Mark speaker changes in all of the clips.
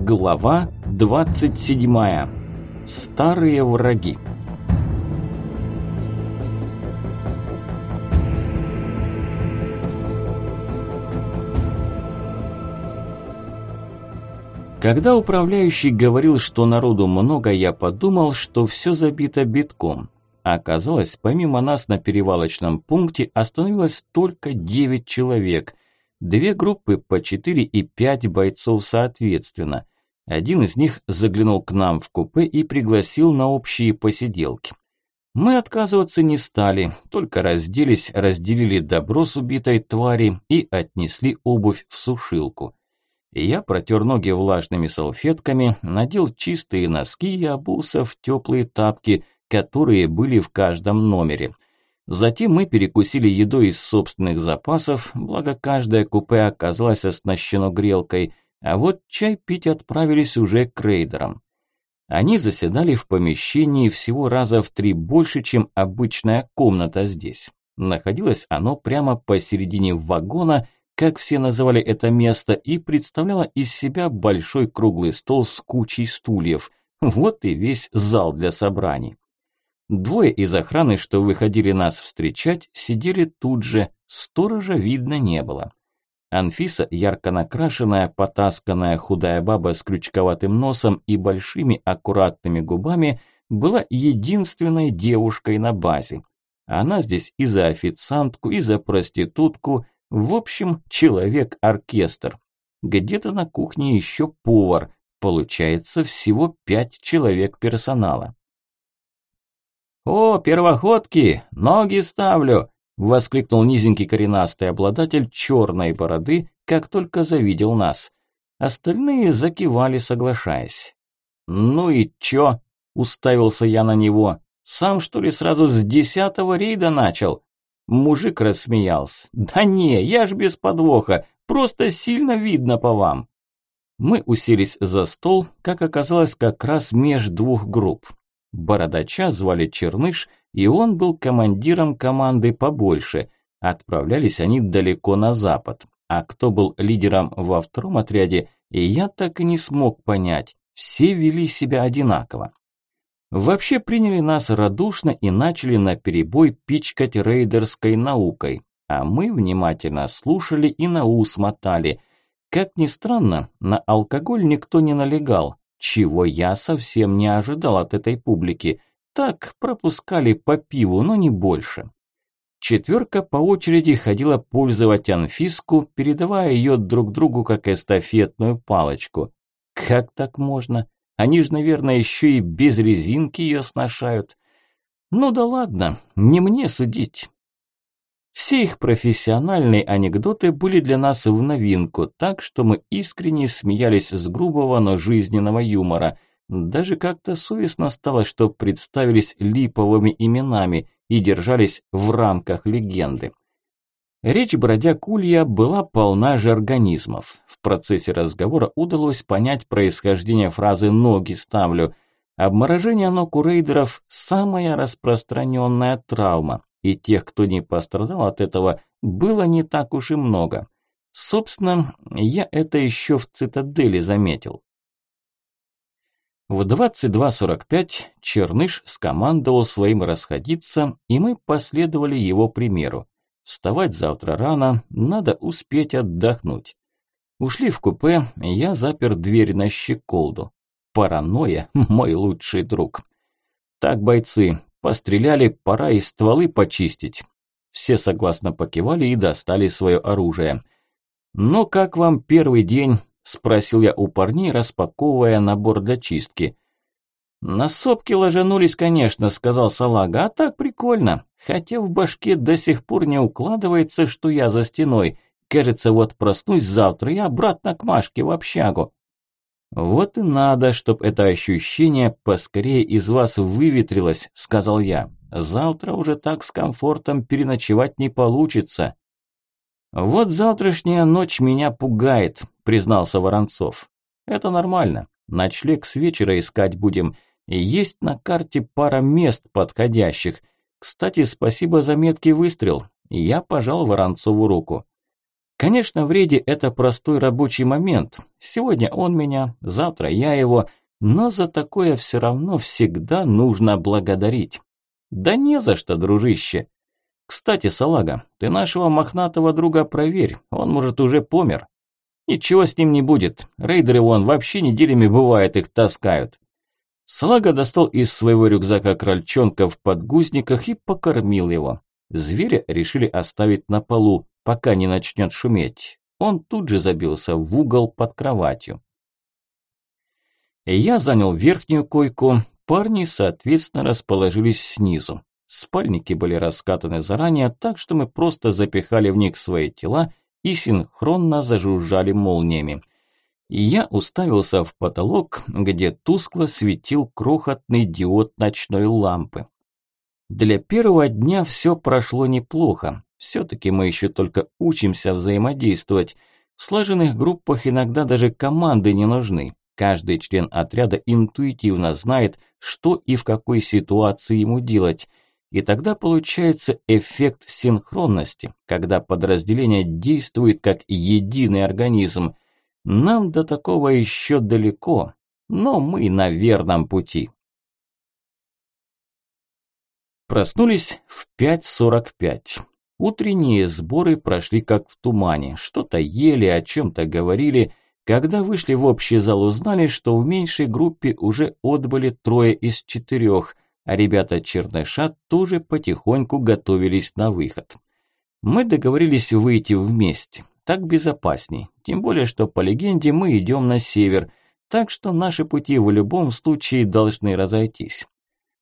Speaker 1: Глава 27. Старые враги. Когда управляющий говорил, что народу много, я подумал, что все забито битком. Оказалось, помимо нас на перевалочном пункте остановилось только 9 человек. Две группы по 4 и 5 бойцов соответственно. Один из них заглянул к нам в купе и пригласил на общие посиделки. Мы отказываться не стали, только разделись, разделили добро с убитой твари и отнесли обувь в сушилку. Я протер ноги влажными салфетками, надел чистые носки и обулся в теплые тапки – которые были в каждом номере. Затем мы перекусили едой из собственных запасов, благо каждое купе оказалось оснащено грелкой, а вот чай пить отправились уже к рейдерам. Они заседали в помещении всего раза в три больше, чем обычная комната здесь. Находилось оно прямо посередине вагона, как все называли это место, и представляло из себя большой круглый стол с кучей стульев. Вот и весь зал для собраний. Двое из охраны, что выходили нас встречать, сидели тут же, сторожа видно не было. Анфиса, ярко накрашенная, потасканная худая баба с крючковатым носом и большими аккуратными губами, была единственной девушкой на базе. Она здесь и за официантку, и за проститутку, в общем, человек-оркестр. Где-то на кухне еще повар, получается всего пять человек персонала. «О, первоходки! Ноги ставлю!» – воскликнул низенький коренастый обладатель черной бороды, как только завидел нас. Остальные закивали, соглашаясь. «Ну и чё?» – уставился я на него. «Сам, что ли, сразу с десятого рейда начал?» Мужик рассмеялся. «Да не, я ж без подвоха, просто сильно видно по вам». Мы уселись за стол, как оказалось, как раз меж двух групп. Бородача звали Черныш, и он был командиром команды побольше. Отправлялись они далеко на запад. А кто был лидером во втором отряде, я так и не смог понять. Все вели себя одинаково. Вообще приняли нас радушно и начали наперебой пичкать рейдерской наукой. А мы внимательно слушали и на ус мотали. Как ни странно, на алкоголь никто не налегал, чего я совсем не ожидал от этой публики. Так, пропускали по пиву, но не больше. Четверка по очереди ходила пользовать анфиску, передавая ее друг другу как эстафетную палочку. Как так можно? Они же, наверное, еще и без резинки ее сношают. Ну да ладно, не мне судить. Все их профессиональные анекдоты были для нас в новинку, так что мы искренне смеялись с грубого, но жизненного юмора. Даже как-то совестно стало, что представились липовыми именами и держались в рамках легенды. Речь бродяг Улья была полна же организмов. В процессе разговора удалось понять происхождение фразы «ноги ставлю». Обморожение ног у рейдеров – самая распространенная травма и тех, кто не пострадал от этого, было не так уж и много. Собственно, я это еще в цитадели заметил. В 22.45 Черныш скомандовал своим расходиться, и мы последовали его примеру. Вставать завтра рано, надо успеть отдохнуть. Ушли в купе, я запер дверь на щеколду. Паранойя – мой лучший друг. Так, бойцы, Постреляли, пора и стволы почистить. Все согласно покивали и достали свое оружие. «Ну как вам первый день?» – спросил я у парней, распаковывая набор для чистки. «На сопки ложанулись, конечно», – сказал Салага, – «а так прикольно. Хотя в башке до сих пор не укладывается, что я за стеной. Кажется, вот проснусь завтра и обратно к Машке в общагу. «Вот и надо, чтоб это ощущение поскорее из вас выветрилось», – сказал я. «Завтра уже так с комфортом переночевать не получится». «Вот завтрашняя ночь меня пугает», – признался Воронцов. «Это нормально. Ночлег с вечера искать будем. Есть на карте пара мест подходящих. Кстати, спасибо за меткий выстрел. Я пожал Воронцову руку. Конечно, в рейде это простой рабочий момент. Сегодня он меня, завтра я его, но за такое все равно всегда нужно благодарить. Да не за что, дружище. Кстати, салага, ты нашего мохнатого друга проверь, он, может, уже помер. Ничего с ним не будет, рейдеры вон вообще неделями бывает их таскают. Салага достал из своего рюкзака крольчонка в подгузниках и покормил его. Зверя решили оставить на полу, пока не начнет шуметь. Он тут же забился в угол под кроватью. Я занял верхнюю койку, парни, соответственно, расположились снизу. Спальники были раскатаны заранее, так что мы просто запихали в них свои тела и синхронно зажужжали молниями. И я уставился в потолок, где тускло светил крохотный диод ночной лампы. Для первого дня все прошло неплохо. Все-таки мы еще только учимся взаимодействовать. В слаженных группах иногда даже команды не нужны. Каждый член отряда интуитивно знает, что и в какой ситуации ему делать. И тогда получается эффект синхронности, когда подразделение действует как единый организм. Нам до такого еще далеко, но мы на верном пути. Проснулись в 5.45. Утренние сборы прошли как в тумане. Что-то ели, о чем-то говорили. Когда вышли в общий зал, узнали, что в меньшей группе уже отбыли трое из четырех, а ребята Черныша тоже потихоньку готовились на выход. Мы договорились выйти вместе. Так безопасней. Тем более, что по легенде мы идем на север, так что наши пути в любом случае должны разойтись.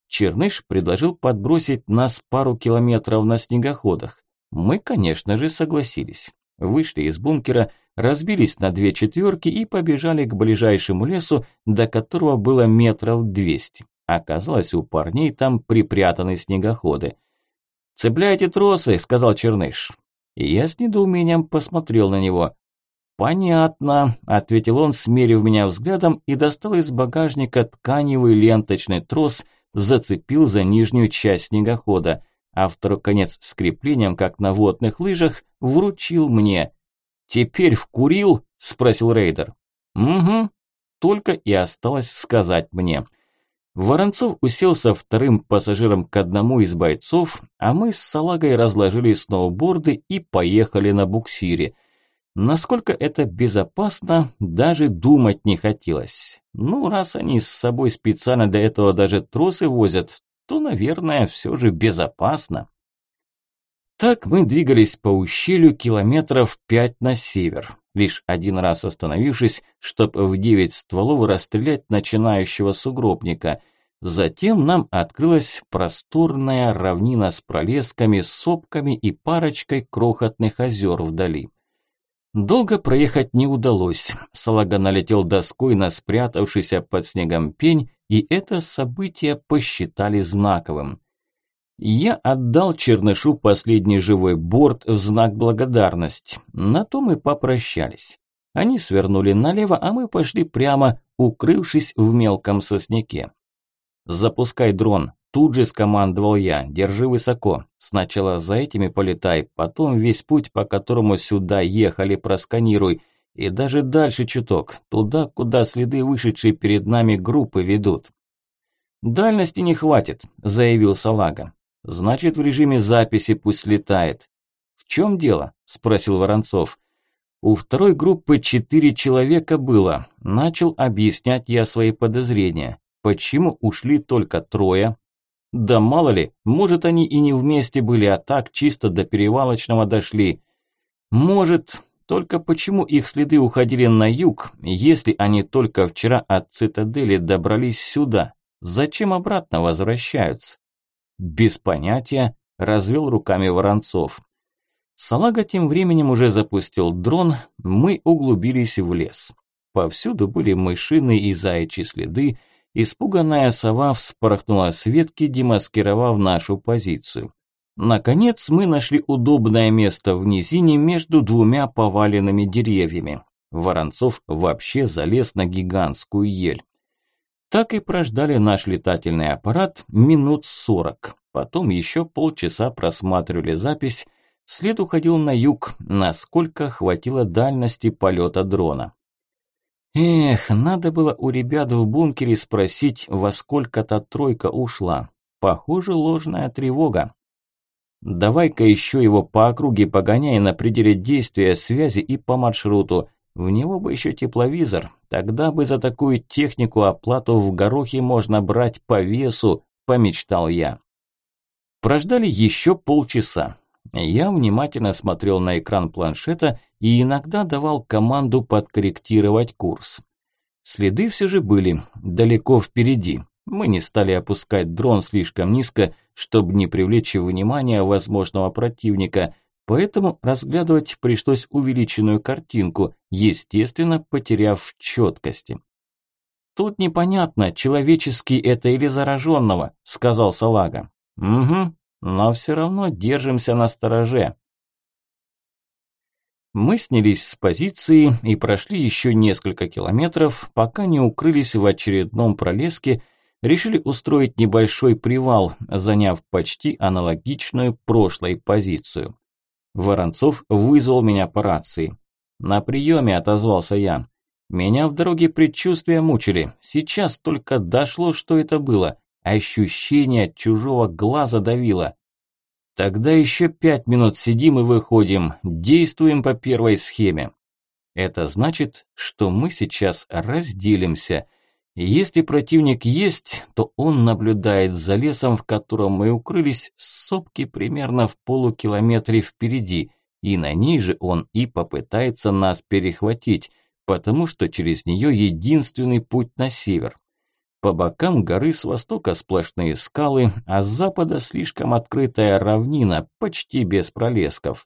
Speaker 1: Черныш предложил подбросить нас пару километров на снегоходах. Мы, конечно же, согласились. Вышли из бункера, разбились на две четверки и побежали к ближайшему лесу, до которого было метров двести. Оказалось, у парней там припрятаны снегоходы. «Цепляйте тросы», – сказал Черныш. Я с недоумением посмотрел на него. «Понятно», – ответил он, смерив меня взглядом и достал из багажника тканевый ленточный трос – зацепил за нижнюю часть снегохода, а второй конец с креплением, как на водных лыжах, вручил мне. «Теперь вкурил?» – спросил рейдер. «Угу», только и осталось сказать мне. Воронцов уселся вторым пассажиром к одному из бойцов, а мы с Салагой разложили сноуборды и поехали на буксире – Насколько это безопасно, даже думать не хотелось. Ну, раз они с собой специально для этого даже тросы возят, то, наверное, все же безопасно. Так мы двигались по ущелью километров пять на север, лишь один раз остановившись, чтобы в девять стволов расстрелять начинающего сугробника. Затем нам открылась просторная равнина с пролесками, сопками и парочкой крохотных озер вдали. Долго проехать не удалось. Салага налетел доской на спрятавшийся под снегом пень, и это событие посчитали знаковым. Я отдал Чернышу последний живой борт в знак благодарности. На то мы попрощались. Они свернули налево, а мы пошли прямо, укрывшись в мелком сосняке. «Запускай дрон», Тут же скомандовал я, держи высоко. Сначала за этими полетай, потом весь путь, по которому сюда ехали, просканируй. И даже дальше чуток, туда, куда следы вышедшей перед нами группы ведут. «Дальности не хватит», – заявил Салага. «Значит, в режиме записи пусть летает». «В чем дело?» – спросил Воронцов. «У второй группы четыре человека было», – начал объяснять я свои подозрения. «Почему ушли только трое?» Да мало ли, может они и не вместе были, а так чисто до перевалочного дошли. Может, только почему их следы уходили на юг, если они только вчера от цитадели добрались сюда? Зачем обратно возвращаются? Без понятия, развел руками Воронцов. Салага тем временем уже запустил дрон, мы углубились в лес. Повсюду были мышиные и заячьи следы, Испуганная сова вспорхнула с ветки, демаскировав нашу позицию. Наконец мы нашли удобное место в низине между двумя поваленными деревьями. Воронцов вообще залез на гигантскую ель. Так и прождали наш летательный аппарат минут сорок. Потом еще полчаса просматривали запись, След уходил на юг, насколько хватило дальности полета дрона. Эх, надо было у ребят в бункере спросить, во сколько та тройка ушла. Похоже, ложная тревога. Давай-ка еще его по округе погоняй на пределе действия связи и по маршруту. В него бы еще тепловизор. Тогда бы за такую технику оплату в горохе можно брать по весу, помечтал я. Прождали еще полчаса. Я внимательно смотрел на экран планшета и иногда давал команду подкорректировать курс. Следы все же были далеко впереди. Мы не стали опускать дрон слишком низко, чтобы не привлечь внимание возможного противника, поэтому разглядывать пришлось увеличенную картинку, естественно, потеряв четкости. «Тут непонятно, человеческий это или зараженного», – сказал Салага. «Угу, но все равно держимся на стороже. Мы снялись с позиции и прошли еще несколько километров, пока не укрылись в очередном пролеске, решили устроить небольшой привал, заняв почти аналогичную прошлой позицию. Воронцов вызвал меня по рации. «На приеме», – отозвался я. «Меня в дороге предчувствия мучили. Сейчас только дошло, что это было. Ощущение чужого глаза давило. Тогда еще пять минут сидим и выходим, действуем по первой схеме. Это значит, что мы сейчас разделимся. Если противник есть, то он наблюдает за лесом, в котором мы укрылись, сопки примерно в полукилометре впереди, и на ней же он и попытается нас перехватить, потому что через нее единственный путь на север. По бокам горы с востока сплошные скалы, а с запада слишком открытая равнина, почти без пролесков.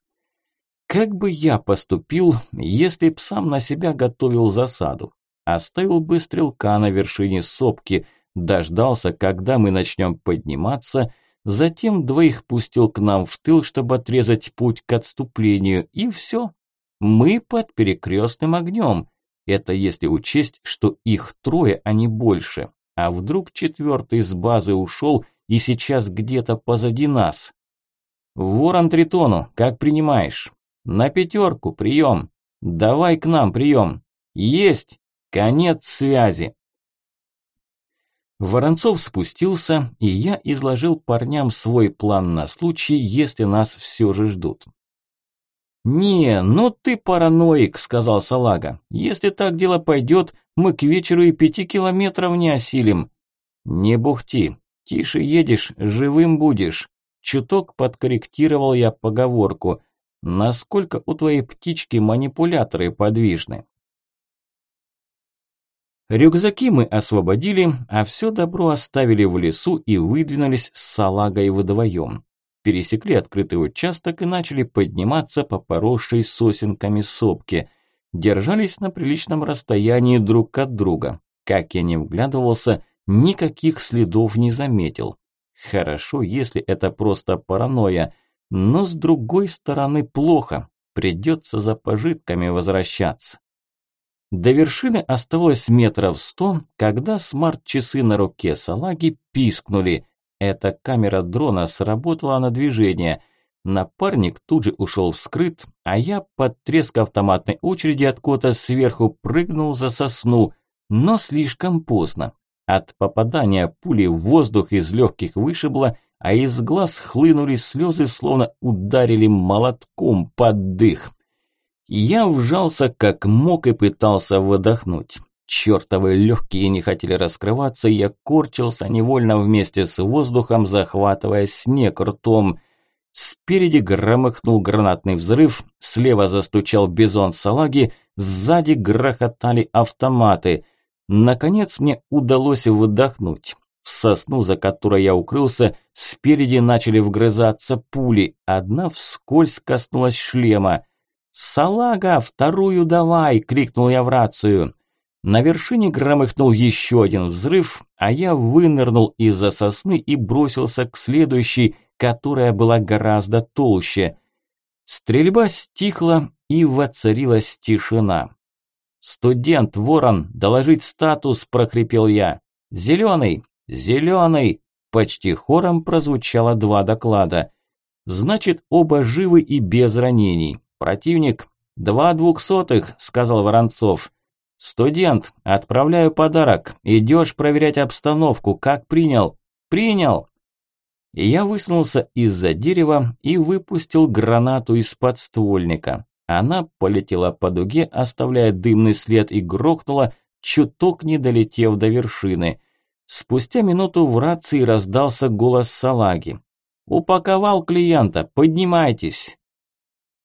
Speaker 1: Как бы я поступил, если б сам на себя готовил засаду? Оставил бы стрелка на вершине сопки, дождался, когда мы начнем подниматься, затем двоих пустил к нам в тыл, чтобы отрезать путь к отступлению, и все. Мы под перекрестным огнем. Это если учесть, что их трое, а не больше. А вдруг четвертый с базы ушел и сейчас где-то позади нас? Ворон Тритону, как принимаешь? На пятерку, прием. Давай к нам, прием. Есть. Конец связи. Воронцов спустился, и я изложил парням свой план на случай, если нас все же ждут. «Не, ну ты параноик», – сказал Салага. «Если так дело пойдет, мы к вечеру и пяти километров не осилим». «Не бухти. Тише едешь, живым будешь». Чуток подкорректировал я поговорку. «Насколько у твоей птички манипуляторы подвижны?» Рюкзаки мы освободили, а все добро оставили в лесу и выдвинулись с салагой вдвоем пересекли открытый участок и начали подниматься по поросшей сосенками сопке. Держались на приличном расстоянии друг от друга. Как я не вглядывался, никаких следов не заметил. Хорошо, если это просто паранойя, но с другой стороны плохо. Придется за пожитками возвращаться. До вершины оставалось метров сто, когда смарт-часы на руке салаги пискнули. Эта камера дрона сработала на движение. Напарник тут же ушел вскрыт, а я под треск автоматной очереди откуда сверху прыгнул за сосну, но слишком поздно. От попадания пули в воздух из легких вышибло, а из глаз хлынули слезы, словно ударили молотком под дых. Я вжался как мог и пытался выдохнуть. Чёртовы легкие не хотели раскрываться, я корчился невольно вместе с воздухом, захватывая снег ртом. Спереди громыхнул гранатный взрыв, слева застучал бизон салаги, сзади грохотали автоматы. Наконец мне удалось выдохнуть. В сосну, за которой я укрылся, спереди начали вгрызаться пули. Одна вскользь коснулась шлема. «Салага, вторую давай!» – крикнул я в рацию. На вершине громыхнул еще один взрыв, а я вынырнул из-за сосны и бросился к следующей, которая была гораздо толще. Стрельба стихла и воцарилась тишина. «Студент, ворон, доложить статус!» – прохрипел я. «Зеленый! Зеленый!» Почти хором прозвучало два доклада. Значит, оба живы и без ранений. Противник «Два двухсотых», – сказал Воронцов. «Студент, отправляю подарок. Идешь проверять обстановку. Как принял?» «Принял!» Я высунулся из-за дерева и выпустил гранату из подствольника. Она полетела по дуге, оставляя дымный след и грохнула, чуток не долетев до вершины. Спустя минуту в рации раздался голос салаги. «Упаковал клиента, поднимайтесь!»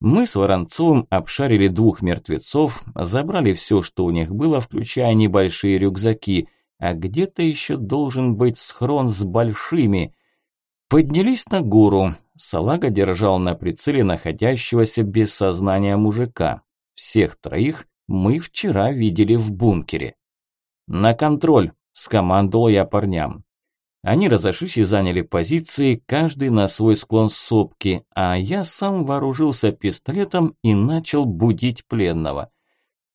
Speaker 1: Мы с Воронцовым обшарили двух мертвецов, забрали все, что у них было, включая небольшие рюкзаки, а где-то еще должен быть схрон с большими. Поднялись на гору. Салага держал на прицеле находящегося без сознания мужика. Всех троих мы вчера видели в бункере. «На контроль!» – скомандовал я парням. Они разошлись и заняли позиции, каждый на свой склон сопки, а я сам вооружился пистолетом и начал будить пленного.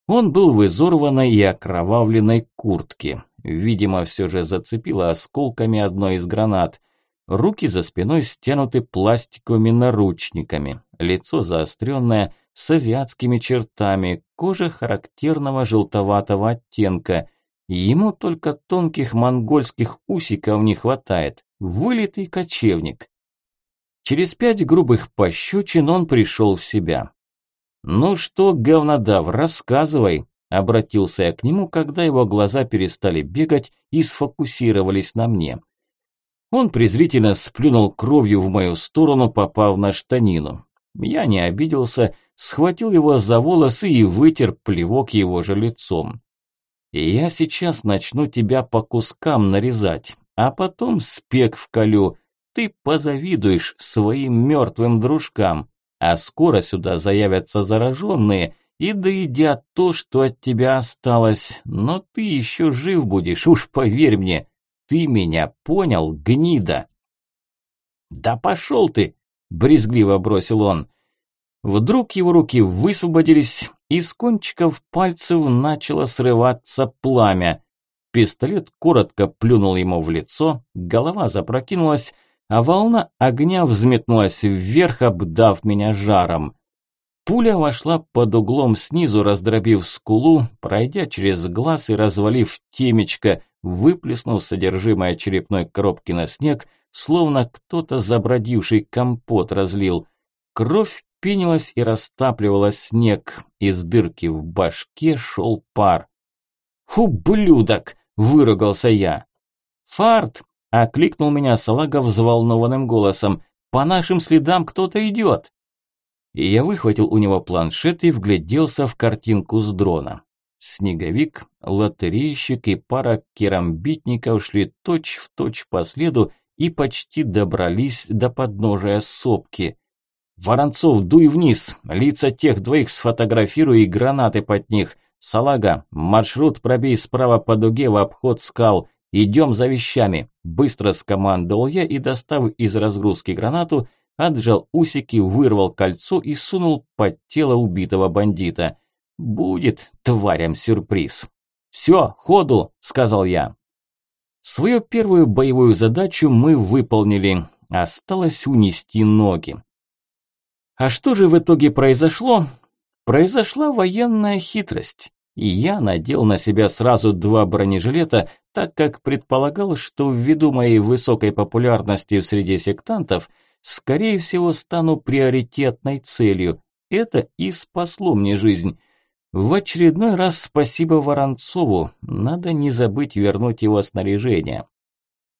Speaker 1: Он был в изорванной и окровавленной куртке. Видимо, все же зацепило осколками одной из гранат. Руки за спиной стянуты пластиковыми наручниками, лицо заостренное, с азиатскими чертами, кожа характерного желтоватого оттенка – Ему только тонких монгольских усиков не хватает. Вылитый кочевник. Через пять грубых пощечин он пришел в себя. «Ну что, говнодав, рассказывай», – обратился я к нему, когда его глаза перестали бегать и сфокусировались на мне. Он презрительно сплюнул кровью в мою сторону, попав на штанину. Я не обиделся, схватил его за волосы и вытер плевок его же лицом. Я сейчас начну тебя по кускам нарезать, а потом спек вколю. Ты позавидуешь своим мертвым дружкам, а скоро сюда заявятся зараженные и доедят то, что от тебя осталось. Но ты еще жив будешь, уж поверь мне. Ты меня понял, гнида? Да пошел ты, брезгливо бросил он. Вдруг его руки высвободились, из кончиков пальцев начало срываться пламя. Пистолет коротко плюнул ему в лицо, голова запрокинулась, а волна огня взметнулась вверх, обдав меня жаром. Пуля вошла под углом снизу, раздробив скулу, пройдя через глаз и развалив темечко, выплеснув содержимое черепной коробки на снег, словно кто-то забродивший компот разлил. Кровь пенилась и растапливала снег. Из дырки в башке шел пар. «Ублюдок!» – выругался я. «Фарт!» – окликнул меня салага взволнованным голосом. «По нашим следам кто-то идет!» И я выхватил у него планшет и вгляделся в картинку с дрона. Снеговик, лотерейщик и пара керамбитников шли точь-в-точь точь по следу и почти добрались до подножия сопки. Воронцов, дуй вниз, лица тех двоих сфотографируй и гранаты под них. Салага, маршрут пробей справа по дуге в обход скал. Идем за вещами. Быстро скомандовал я и, достав из разгрузки гранату, отжал усики, вырвал кольцо и сунул под тело убитого бандита. Будет тварям сюрприз. «Все, ходу!» – сказал я. Свою первую боевую задачу мы выполнили. Осталось унести ноги. А что же в итоге произошло? Произошла военная хитрость. И я надел на себя сразу два бронежилета, так как предполагал, что ввиду моей высокой популярности в среде сектантов, скорее всего, стану приоритетной целью. Это и спасло мне жизнь. В очередной раз спасибо Воронцову, надо не забыть вернуть его снаряжение.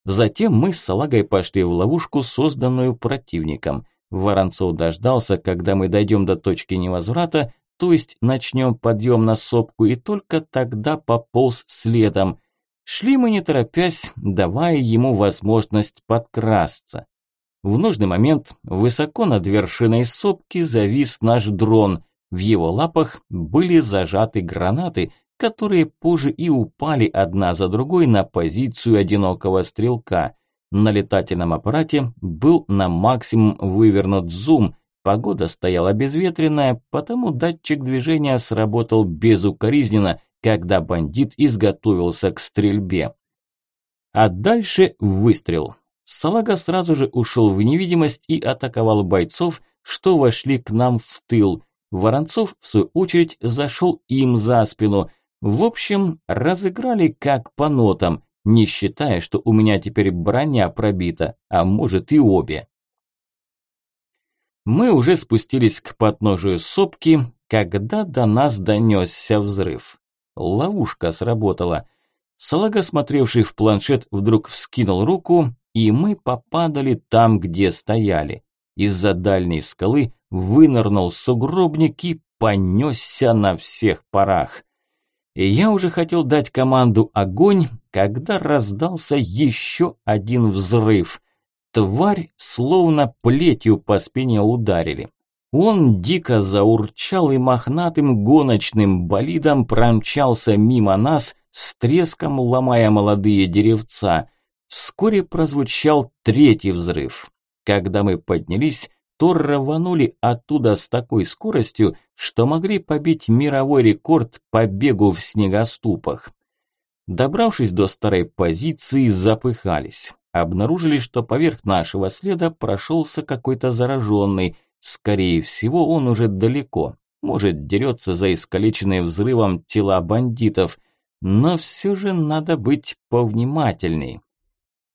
Speaker 1: Затем мы с Салагой пошли в ловушку, созданную противником. Воронцов дождался, когда мы дойдем до точки невозврата, то есть начнем подъем на сопку, и только тогда пополз следом. Шли мы не торопясь, давая ему возможность подкрасться. В нужный момент высоко над вершиной сопки завис наш дрон. В его лапах были зажаты гранаты, которые позже и упали одна за другой на позицию одинокого стрелка. На летательном аппарате был на максимум вывернут зум. Погода стояла безветренная, потому датчик движения сработал безукоризненно, когда бандит изготовился к стрельбе. А дальше выстрел. Салага сразу же ушел в невидимость и атаковал бойцов, что вошли к нам в тыл. Воронцов, в свою очередь, зашел им за спину. В общем, разыграли как по нотам, не считая, что у меня теперь броня пробита, а может и обе. Мы уже спустились к подножию сопки, когда до нас донесся взрыв. Ловушка сработала. Салага, смотревший в планшет, вдруг вскинул руку, и мы попадали там, где стояли. Из-за дальней скалы вынырнул сугробник и понесся на всех парах. И я уже хотел дать команду «Огонь», когда раздался еще один взрыв. Тварь словно плетью по спине ударили. Он дико заурчал и мохнатым гоночным болидом промчался мимо нас, с треском ломая молодые деревца. Вскоре прозвучал третий взрыв. Когда мы поднялись, то рванули оттуда с такой скоростью, что могли побить мировой рекорд по бегу в снегоступах. Добравшись до старой позиции, запыхались. Обнаружили, что поверх нашего следа прошелся какой-то зараженный. Скорее всего, он уже далеко. Может, дерется за искалеченные взрывом тела бандитов. Но все же надо быть повнимательней.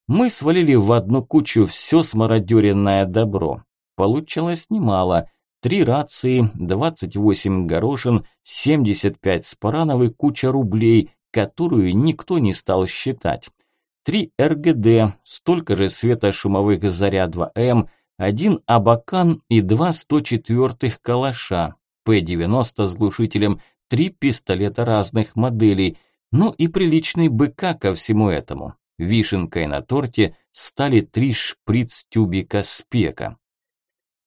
Speaker 1: Мы свалили в одну кучу все смародеренное добро. Получилось немало. Три рации, 28 горошин, 75 спаранов и куча рублей, которую никто не стал считать. Три РГД, столько же светошумовых заряд 2М, один Абакан и два 104-х калаша, П-90 с глушителем, три пистолета разных моделей, ну и приличный БК ко всему этому. Вишенкой на торте стали три шприц-тюбика спека.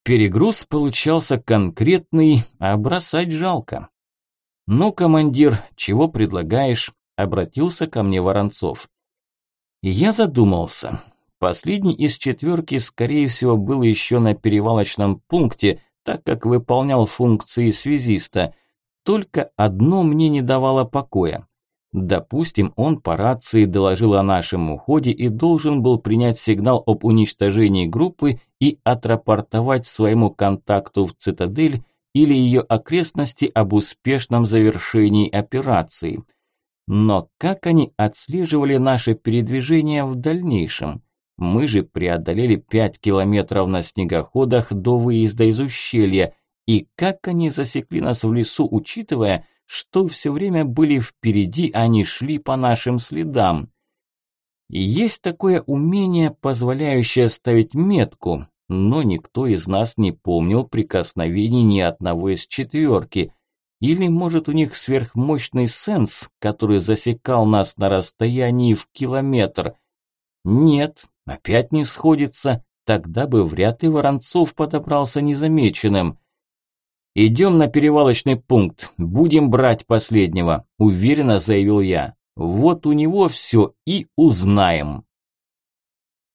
Speaker 1: Перегруз получался конкретный, а бросать жалко. «Ну, командир, чего предлагаешь?» – обратился ко мне Воронцов. Я задумался. Последний из четверки, скорее всего, был еще на перевалочном пункте, так как выполнял функции связиста. Только одно мне не давало покоя. Допустим, он по рации доложил о нашем уходе и должен был принять сигнал об уничтожении группы и отрапортовать своему контакту в цитадель или ее окрестности об успешном завершении операции. Но как они отслеживали наше передвижение в дальнейшем? Мы же преодолели 5 километров на снегоходах до выезда из ущелья, и как они засекли нас в лесу, учитывая, что все время были впереди, а не шли по нашим следам. И есть такое умение, позволяющее ставить метку, но никто из нас не помнил прикосновений ни одного из четверки. Или, может, у них сверхмощный сенс, который засекал нас на расстоянии в километр? Нет, опять не сходится, тогда бы вряд ли Воронцов подобрался незамеченным. «Идем на перевалочный пункт, будем брать последнего», – уверенно заявил я. «Вот у него все и узнаем».